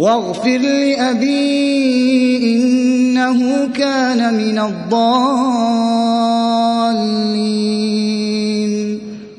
واغفر لأبي إنه كان من الضالين.